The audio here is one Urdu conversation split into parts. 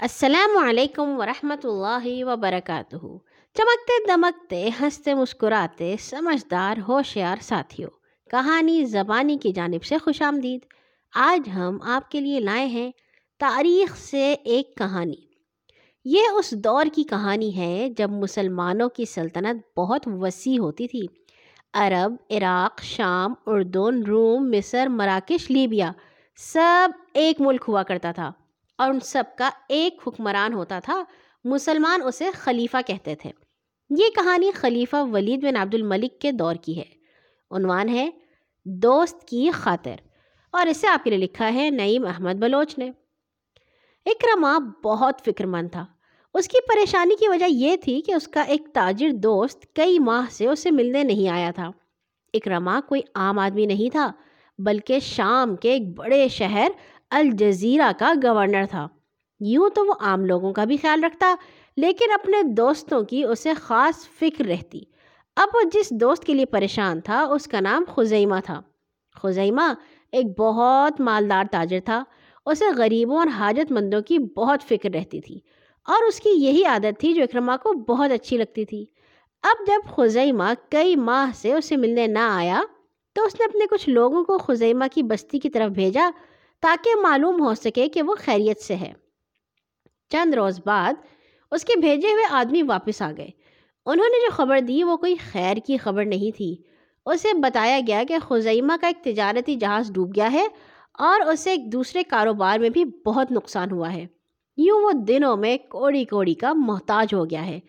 السلام علیکم ورحمۃ اللہ وبرکاتہ۔ چمکتے دمکتے، ہنستے مسکراتے، سمجھدار، ہوشیار ساتھیوں کہانی زبانی کی جانب سے خوش آمدید۔ آج ہم آپ کے لیے لائے ہیں تاریخ سے ایک کہانی۔ یہ اس دور کی کہانی ہے جب مسلمانوں کی سلطنت بہت وسیع ہوتی تھی۔ عرب، عراق، شام، اردن، روم، مصر، مراکش، لیبیا، سب ایک ملک ہوا کرتا تھا۔ اور ان سب کا ایک حکمران ہوتا تھا، مسلمان اسے خلیفہ کہتے تھے۔ یہ کہانی خلیفہ ولید بن عبد الملک کے دور کی ہے۔ عنوان ہے، دوست کی خاطر۔ اور اسے آپ کے لیے لکھا ہے نعیم احمد بلوچ نے۔ اکرما بہت فکر مند تھا۔ اس کی پریشانی کی وجہ یہ تھی کہ اس کا ایک تاجر دوست کئی ماہ سے اسے ملنے نہیں آیا تھا۔ اکرما کوئی عام آدمی نہیں تھا، بلکہ شام کے ایک بڑے شہر الجزیرہ کا گورنر تھا۔ یوں تو وہ عام لوگوں کا بھی خیال رکھتا، لیکن اپنے دوستوں کی اسے خاص فکر رہتی۔ اب وہ جس دوست کے لیے پریشان تھا، اس کا نام خزیمہ تھا۔ خزیمہ ایک بہت مالدار تاجر تھا۔ اسے غریبوں اور حاجت مندوں کی بہت فکر رہتی تھی، اور اس کی یہی عادت تھی جو اکرما کو بہت اچھی لگتی تھی۔ اب جب خزیمہ کئی ماہ سے اسے ملنے نہ آیا، تو اس نے اپنے کچھ لوگوں کو خزیمہ کی بستی کی طرف بھیجا۔ تاکہ معلوم ہو سکے کہ وہ خیریت سے ہے۔ چند روز بعد اس کے بھیجے ہوئے آدمی واپس آ گئے۔ انہوں نے جو خبر دی وہ کوئی خیر کی خبر نہیں تھی۔ اسے بتایا گیا کہ خزیمہ کا ایک تجارتی جہاز ڈوب گیا ہے اور اسے ایک دوسرے کاروبار میں بھی بہت نقصان ہوا ہے۔ یوں وہ دنوں میں کوڑی کوڑی کا محتاج ہو گیا ہے۔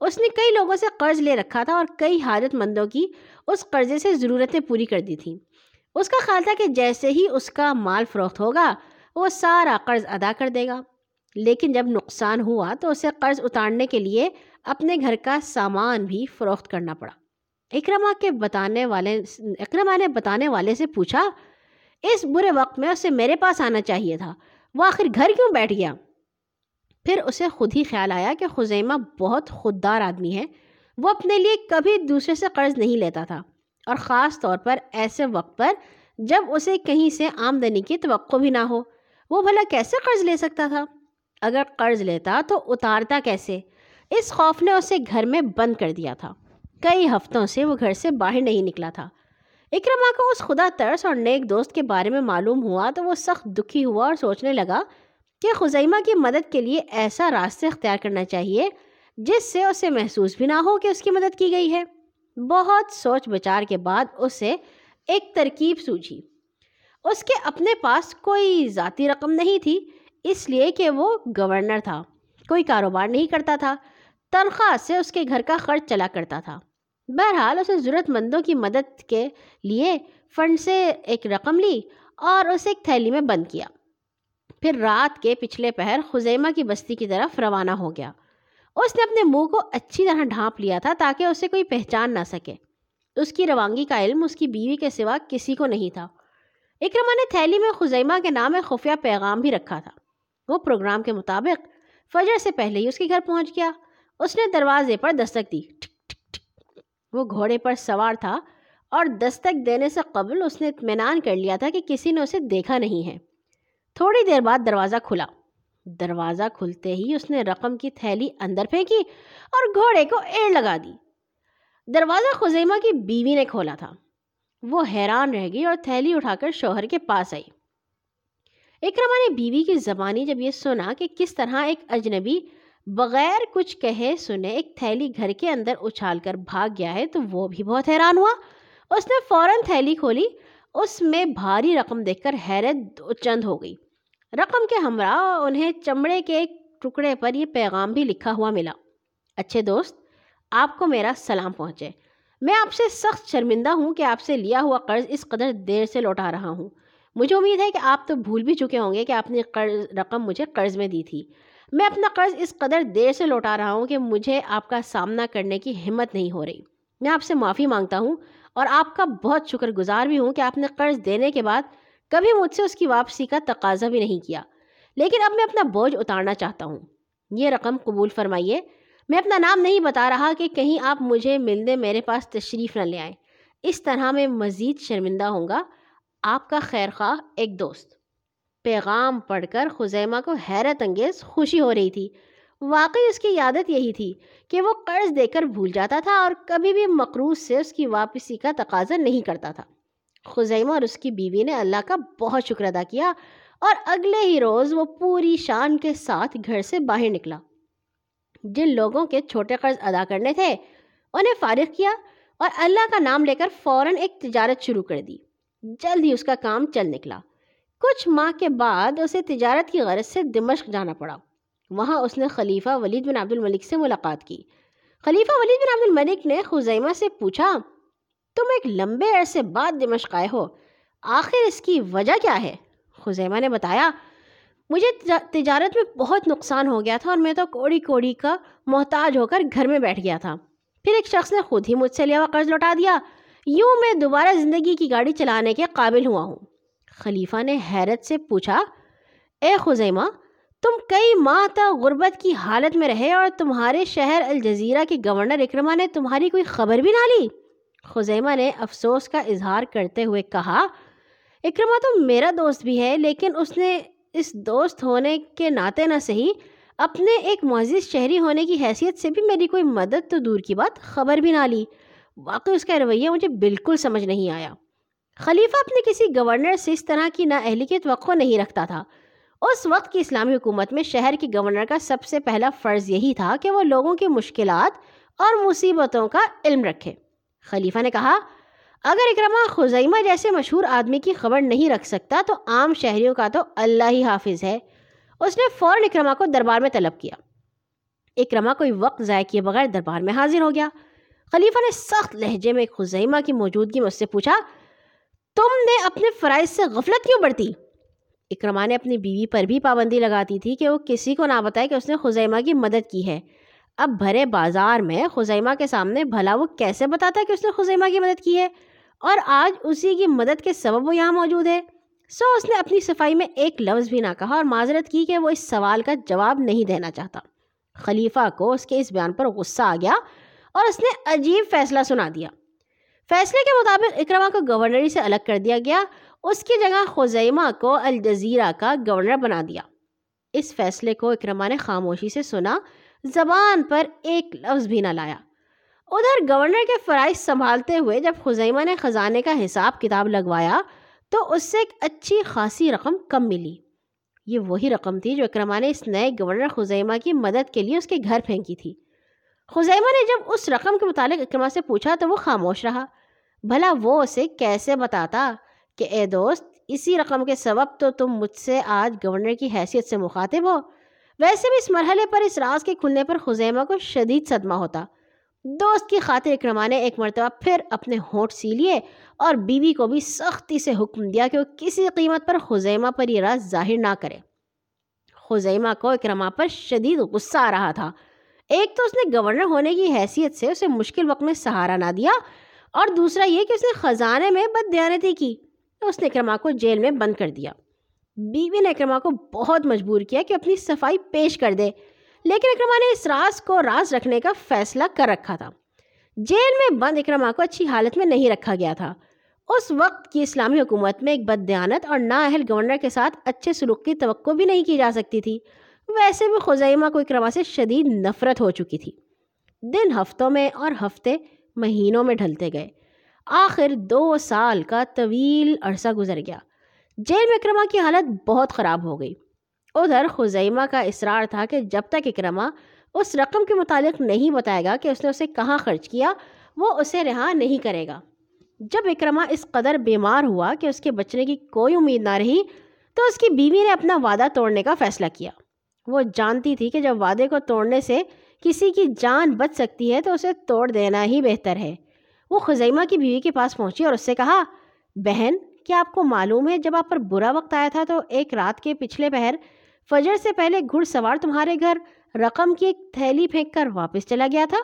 اس نے کئی لوگوں سے قرض لے رکھا تھا اور کئی حاجت مندوں کی اس قرضے سے ضرورتیں پوری کر دی تھیں۔ اس کا خیال تھا کہ جیسے ہی اس کا مال فروخت ہوگا، وہ سارا قرض ادا کر دے گا۔ لیکن جب نقصان ہوا تو اسے قرض اتارنے کے لیے اپنے گھر کا سامان بھی فروخت کرنا پڑا۔ اکرما کے بتانے والے اکرما نے بتانے والے سے پوچھا، اس برے وقت میں اسے میرے پاس آنا چاہیے تھا، وہ آخر گھر کیوں بیٹھ گیا؟ پھر اسے خود ہی خیال آیا کہ خزیمہ بہت خوددار آدمی ہے، وہ اپنے لیے کبھی دوسرے سے قرض نہیں لیتا تھا۔ اور خاص طور پر ایسے وقت پر جب اسے کہیں سے آمدنی کی توقع بھی نہ ہو۔ وہ بھلا کیسے قرض لے سکتا تھا؟ اگر قرض لیتا تو اتارتا کیسے؟ اس خوف نے اسے گھر میں بند کر دیا تھا۔ کئی ہفتوں سے وہ گھر سے باہر نہیں نکلا تھا۔ اکرما کو اس خدا ترس اور نیک دوست کے بارے میں معلوم ہوا تو وہ سخت دکھی ہوا اور سوچنے لگا کہ خزیمہ کی مدد کے لیے ایسا راستہ اختیار کرنا چاہیے جس سے اسے محسوس بھی نہ ہو کہ اس کی مدد کی گئی ہے۔ بہت سوچ بچار کے بعد اسے ایک ترکیب سوجھی۔ اس کے اپنے پاس کوئی ذاتی رقم نہیں تھی، اس لیے کہ وہ گورنر تھا۔ کوئی کاروبار نہیں کرتا تھا، تنخواہ سے اس کے گھر کا خرچ چلا کرتا تھا۔ بہرحال اسے ضرورت مندوں کی مدد کے لیے فنڈ سے ایک رقم لی اور اسے ایک تھیلی میں بند کیا۔ پھر رات کے پچھلے پہر خزیمہ کی بستی کی طرف روانہ ہو گیا۔ اس نے اپنے منہ کو اچھی طرح ڈھانپ لیا تھا تاکہ اسے کوئی پہچان نہ سکے۔ اس کی روانگی کا علم اس کی بیوی کے سوا کسی کو نہیں تھا۔ اکرما نے تھیلی میں خزیمہ کے نام ایک خفیہ پیغام بھی رکھا تھا۔ وہ پروگرام کے مطابق فجر سے پہلے ہی اس کے گھر پہنچ گیا۔ اس نے دروازے پر دستک دی۔ وہ گھوڑے پر سوار تھا اور دستک دینے سے قبل اس نے اطمینان کر لیا تھا کہ کسی نے اسے دیکھا نہیں ہے۔ تھوڑی دیر بعد دروازہ کھلا۔ دروازہ کھلتے ہی اس نے رقم کی تھیلی اندر پھینکی اور گھوڑے کو ایڑ لگا دی۔ دروازہ خزیمہ کی بیوی نے کھولا تھا۔ وہ حیران رہ گئی اور تھیلی اٹھا کر شوہر کے پاس آئی۔ اکرما نے بیوی کی زبانی جب یہ سنا کہ کس طرح ایک اجنبی بغیر کچھ کہے سنے ایک تھیلی گھر کے اندر اچھال کر بھاگ گیا ہے تو وہ بھی بہت حیران ہوا۔ اس نے فوراً تھیلی کھولی۔ اس میں بھاری رقم دیکھ کر حیرت چند ہو گئی۔ رقم کے ہمراہ انہیں چمڑے کے ایک ٹکڑے پر یہ پیغام بھی لکھا ہوا ملا۔ اچھے دوست، آپ کو میرا سلام پہنچے۔ میں آپ سے سخت شرمندہ ہوں کہ آپ سے لیا ہوا قرض اس قدر دیر سے لوٹا رہا ہوں۔ مجھے امید ہے کہ آپ تو بھول بھی چکے ہوں گے کہ آپ نے قرض، رقم مجھے قرض میں دی تھی۔ میں اپنا قرض اس قدر دیر سے لوٹا رہا ہوں کہ مجھے آپ کا سامنا کرنے کی ہمت نہیں ہو رہی۔ میں آپ سے معافی مانگتا ہوں اور آپ کا بہت شکر گزار بھی ہوں کہ آپ نے قرض دینے کے بعد کبھی مجھ سے اس کی واپسی کا تقاضا بھی نہیں کیا۔ لیکن اب میں اپنا بوجھ اتارنا چاہتا ہوں۔ یہ رقم قبول فرمائیے۔ میں اپنا نام نہیں بتا رہا کہ کہیں آپ مجھے ملنے میرے پاس تشریف نہ لے آئیں۔ اس طرح میں مزید شرمندہ ہوں گا۔ آپ کا خیر خواہ ایک دوست۔ پیغام پڑھ کر خزیمہ کو حیرت انگیز خوشی ہو رہی تھی۔ واقعی اس کی عادت یہی تھی کہ وہ قرض دے کر بھول جاتا تھا اور کبھی بھی مقروض سے اس کی واپسی کا تقاضا نہیں کرتا تھا۔ خزیمہ اور اس کی بیوی نے اللہ کا بہت شکر ادا کیا اور اگلے ہی روز وہ پوری شان کے ساتھ گھر سے باہر نکلا۔ جن لوگوں کے چھوٹے قرض ادا کرنے تھے، انہیں فارغ کیا اور اللہ کا نام لے کر فوراً ایک تجارت شروع کر دی۔ جلد ہی اس کا کام چل نکلا۔ کچھ ماہ کے بعد اسے تجارت کی غرض سے دمشق جانا پڑا۔ وہاں اس نے خلیفہ ولید بن عبد الملک سے ملاقات کی۔ خلیفہ ولید بن عبد الملک نے خزیمہ سے پوچھا تم ایک لمبے عرصے بعد دمشق آئے ہو، آخر اس کی وجہ کیا ہے؟ خزیمہ نے بتایا، مجھے تجارت میں بہت نقصان ہو گیا تھا اور میں تو کوڑی کوڑی کا محتاج ہو کر گھر میں بیٹھ گیا تھا۔ پھر ایک شخص نے خود ہی مجھ سے لیا ہوا قرض لوٹا دیا۔ یوں میں دوبارہ زندگی کی گاڑی چلانے کے قابل ہوا ہوں۔ خلیفہ نے حیرت سے پوچھا، اے خزیمہ، تم کئی ماہ تک غربت کی حالت میں رہے اور تمہارے شہر الجزیرہ کے گورنر اکرما نے تمہاری کوئی خبر بھی نہ لی؟ خزیمہ نے افسوس کا اظہار کرتے ہوئے کہا اکرما تو میرا دوست بھی ہے، لیکن اس نے اس دوست ہونے کے ناطے نہ صحیح اپنے ایک معزز شہری ہونے کی حیثیت سے بھی میری کوئی مدد تو دور کی بات خبر بھی نہ لی۔ واقعی اس کا رویہ مجھے بالکل سمجھ نہیں آیا۔ خلیفہ اپنے کسی گورنر سے اس طرح کی نا اہلی کی توقع نہیں رکھتا تھا۔ اس وقت کی اسلامی حکومت میں شہر کے گورنر کا سب سے پہلا فرض یہی تھا کہ وہ لوگوں کی مشکلات اور مصیبتوں کا علم رکھے۔ خلیفہ نے کہا، اگر اکرما خزیمہ جیسے مشہور آدمی کی خبر نہیں رکھ سکتا تو عام شہریوں کا تو اللہ ہی حافظ ہے۔ اس نے فوراً اکرما کو دربار میں طلب کیا۔ اکرما کوئی وقت ضائع کیے بغیر دربار میں حاضر ہو گیا۔ خلیفہ نے سخت لہجے میں خزیمہ کی موجودگی میں اس سے پوچھا، تم نے اپنے فرائض سے غفلت کیوں بڑھتی اکرما نے اپنی بیوی پر بھی پابندی لگاتی تھی کہ وہ کسی کو نہ بتائے کہ اس نے خزیمہ کی مدد کی ہے۔ اب بھرے بازار میں خزیمہ کے سامنے بھلا وہ کیسے بتاتا کہ اس نے خزیمہ کی مدد کی ہے؟ اور آج اسی کی مدد کے سبب وہ یہاں موجود ہے۔ سو اس نے اپنی صفائی میں ایک لفظ بھی نہ کہا اور معذرت کی کہ وہ اس سوال کا جواب نہیں دینا چاہتا۔ خلیفہ کو اس کے اس بیان پر غصہ آ گیا اور اس نے عجیب فیصلہ سنا دیا۔ فیصلے کے مطابق اکرما کو گورنری سے الگ کر دیا گیا۔ اس کی جگہ خزیمہ کو الجزیرہ کا گورنر بنا دیا۔ اس فیصلے کو اکرما نے خاموشی سے سنا زبان پر ایک لفظ بھی نہ لایا۔ ادھر گورنر کے فرائض سنبھالتے ہوئے جب خزیمہ نے خزانے کا حساب کتاب لگوایا تو اس سے ایک اچھی خاصی رقم کم ملی۔ یہ وہی رقم تھی جو اکرما نے اس نئے گورنر خزیمہ کی مدد کے لیے اس کے گھر پھینکی تھی۔ خزیمہ نے جب اس رقم کے متعلق اکرما سے پوچھا تو وہ خاموش رہا۔ بھلا وہ اسے کیسے بتاتا کہ اے دوست، اسی رقم کے سبب تو تم مجھ سے آج گورنر کی حیثیت سے مخاطب ہو۔ ویسے بھی اس مرحلے پر اس راز کے کھلنے پر خزیمہ کو شدید صدمہ ہوتا۔ دوست کی خاطر اکرما نے ایک مرتبہ پھر اپنے ہونٹ سی لیے اور بیوی کو بھی سختی سے حکم دیا کہ وہ کسی قیمت پر خزیمہ پر یہ راز ظاہر نہ کرے۔ خزیمہ کو اکرما پر شدید غصہ آ رہا تھا۔ ایک تو اس نے گورنر ہونے کی حیثیت سے اسے مشکل وقت میں سہارا نہ دیا اور دوسرا یہ کہ اس نے خزانے میں بد دیانتی کی۔ اس نے اکرما کو جیل میں بند کر دیا۔ بیوی نے اکرما کو بہت مجبور کیا کہ اپنی صفائی پیش کر دے، لیکن اکرما نے اس راز کو راز رکھنے کا فیصلہ کر رکھا تھا۔ جیل میں بند اکرما کو اچھی حالت میں نہیں رکھا گیا تھا۔ اس وقت کی اسلامی حکومت میں ایک بد دیانت اور نااہل گورنر کے ساتھ اچھے سلوک کی توقع بھی نہیں کی جا سکتی تھی۔ ویسے بھی خزیمہ کو اکرما سے شدید نفرت ہو چکی تھی۔ دن ہفتوں میں اور ہفتے مہینوں میں ڈھلتے گئے۔ آخر دو سال کا طویل عرصہ گزر گیا۔ جیل میں اکرما کی حالت بہت خراب ہو گئی۔ ادھر خزیمہ کا اصرار تھا کہ جب تک اکرما اس رقم کے متعلق نہیں بتائے گا کہ اس نے اسے کہاں خرچ کیا، وہ اسے رہا نہیں کرے گا۔ جب اکرما اس قدر بیمار ہوا کہ اس کے بچنے کی کوئی امید نہ رہی، تو اس کی بیوی نے اپنا وعدہ توڑنے کا فیصلہ کیا۔ وہ جانتی تھی کہ جب وعدے کو توڑنے سے کسی کی جان بچ سکتی ہے، تو اسے توڑ دینا ہی بہتر ہے۔ وہ خزیمہ کی بیوی کے پاس پہنچی اور اس سے کہا، بہن کیا آپ کو معلوم ہے جب آپ پر برا وقت آیا تھا تو ایک رات کے پچھلے پہر فجر سے پہلے گھڑ سوار تمہارے گھر رقم کی ایک تھیلی پھینک کر واپس چلا گیا تھا؟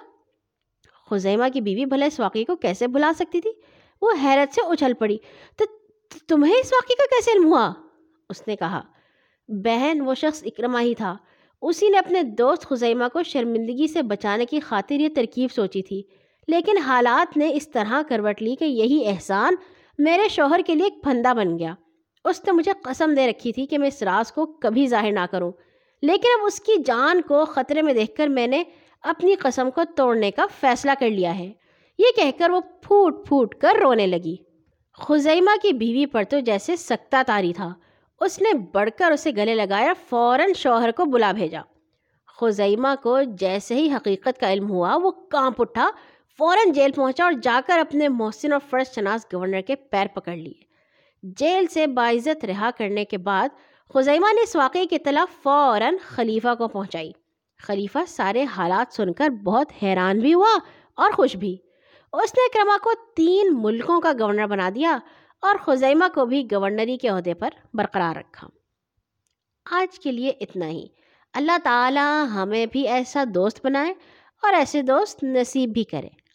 خزیمہ کی بیوی بھلے اس واقعے کو کیسے بھلا سکتی تھی؟ وہ حیرت سے اچھل پڑی۔ تو تمہیں اس واقعے کا کیسے علم ہوا؟ اس نے کہا، بہن وہ شخص اکرما ہی تھا۔ اسی نے اپنے دوست خزیمہ کو شرمندگی سے بچانے کی خاطر یہ ترکیب سوچی تھی۔ لیکن حالات نے اس طرح کروٹ لی کہ یہی احسان میرے شوہر کے لیے ایک پھندا بن گیا۔ اس نے مجھے قسم دے رکھی تھی کہ میں اس راز کو کبھی ظاہر نہ کروں۔ لیکن اب اس کی جان کو خطرے میں دیکھ کر میں نے اپنی قسم کو توڑنے کا فیصلہ کر لیا ہے۔ یہ کہہ کر وہ پھوٹ پھوٹ کر رونے لگی۔ خزیمہ کی بیوی پر تو جیسے سکتا تاری تھا۔ اس نے بڑھ کر اسے گلے لگایا، فوراً شوہر کو بلا بھیجا۔ خزیمہ کو جیسے ہی حقیقت کا علم ہوا، وہ کانپ اٹھا فوراً جیل پہنچا اور جا کر اپنے محسن اور فرض شناس گورنر کے پیر پکڑ لیے۔ جیل سے باعزت رہا کرنے کے بعد خزیمہ نے اس واقعے کی اطلاع فوراً خلیفہ کو پہنچائی۔ خلیفہ سارے حالات سن کر بہت حیران بھی ہوا اور خوش بھی۔ اس نے کرما کو تین ملکوں کا گورنر بنا دیا اور خزیمہ کو بھی گورنری کے عہدے پر برقرار رکھا۔ آج کے لیے اتنا ہی۔ اللہ تعالی ہمیں بھی ایسا دوست بنائے اور ایسے دوست نصیب بھی کرے۔